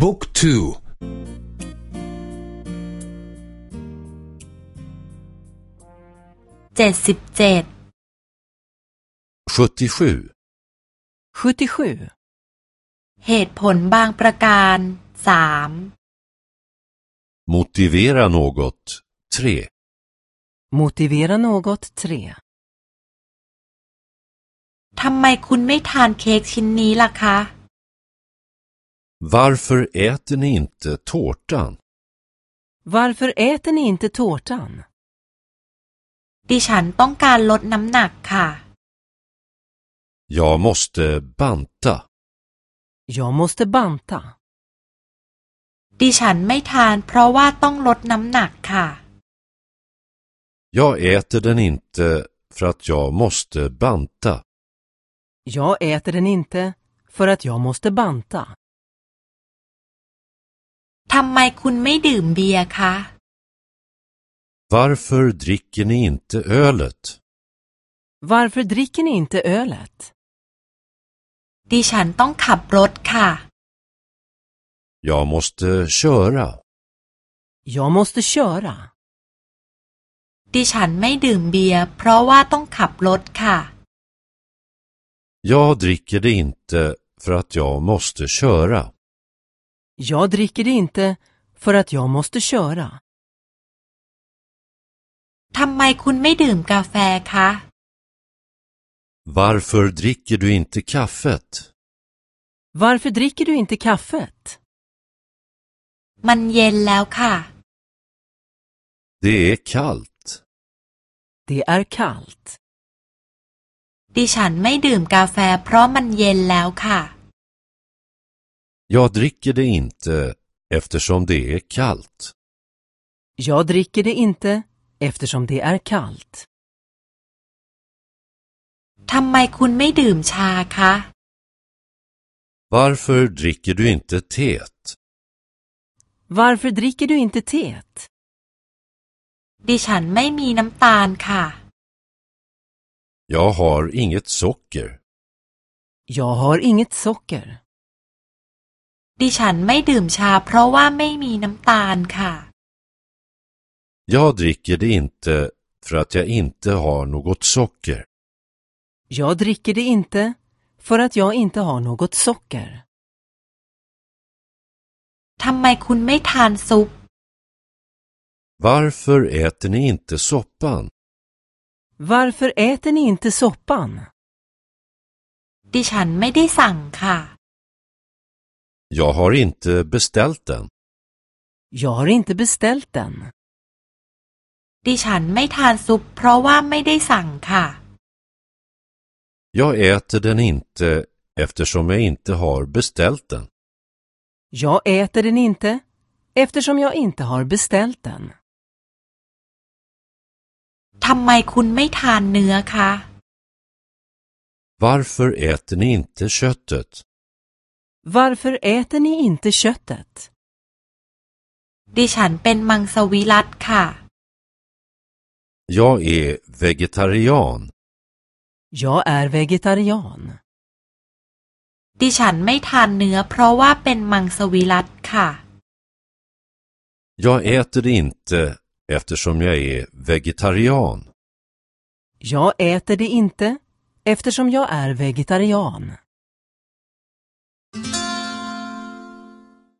บุ๊กทูเจ็ดสิบเจ็ด 77. 77. เหตุผลบางประการสาม Motivera något 3. Motivera något 3. ทำไมคุณไม่ทานเค้กชิ้นนี้ล่ะคะ Varför äter ni inte tårtan? Varför äter ni inte tårtan? ดิฉันต้องการลดน้ำหนักค่ะ Jag måste banta. Jag måste banta. ดิฉันไม่ทานเพราะว่าต้องลดน้ำหนักค่ะ Jag äter den inte för att jag måste banta. Jag äter den inte för att jag måste banta. ทำไมคุณไม่ดื่มเบียร์คะ Varför dricker ni inte ölet? Varför dricker ni inte ölet? ดิฉันต้องขับรถค่ะ Jag måste köra. Jag måste köra. ดิฉันไม่ดื่มเบียร์เพราะว่าต้องขับรถค่ะ Jag dricker det inte för att jag måste köra. Jag dricker det inte för att jag måste köra. ทำไมคุณไม่ดื่มกาแฟคะ Varför dricker du inte kaffet? Varför dricker du inte kaffet? มันเย็นแล้วค่ะ Det är kallt. Det är kallt. ดิฉันไม่ดื่มกาแฟเพราะมันเย็นแล้วค่ะ Jag dricker det inte eftersom det är kallt. Jag dricker det inte eftersom det är kallt. ทำไมคุณไม่ดื่มชาคะ Varför dricker du inte teet? Varför dricker du inte teet? ดิฉันไม่มีน้ำตาลค่ะ Jag har inget socker. Jag har inget socker. ดิฉันไม่ดื่มชาเพราะว่าไม่มีน้ำตาลค่ะ Jag dricker det inte för att jag inte har något socker. Jag dricker det inte för att jag inte har något socker. ทำไมคุณไม่ทานซุป Varför äter ni inte soppan? Varför äter ni inte soppan? ดิฉันไม่ได้สั่งค่ะ Jag har inte beställt den. Jag har inte beställt den. ดิฉันไม่ทานซุปเพราะว่าไม่ได้สั่งค่ะ Jag äter den inte eftersom jag inte har beställt den. Jag äter den inte eftersom jag inte har beställt den. ทำไมคุณไม่ทานเนื้อคะ Varför äter ni inte köttet? Varför äter ni inte köttet? ดิฉันเป็นมังสวิรัตค่ะ Jag är vegetarian. Jag är vegetarian. ดิฉันไม่ทานเนื้อเพราะว่าเป็นมังสวิรัตค่ะ Jag äter det inte eftersom jag är vegetarian. Jag äter det inte eftersom jag är vegetarian.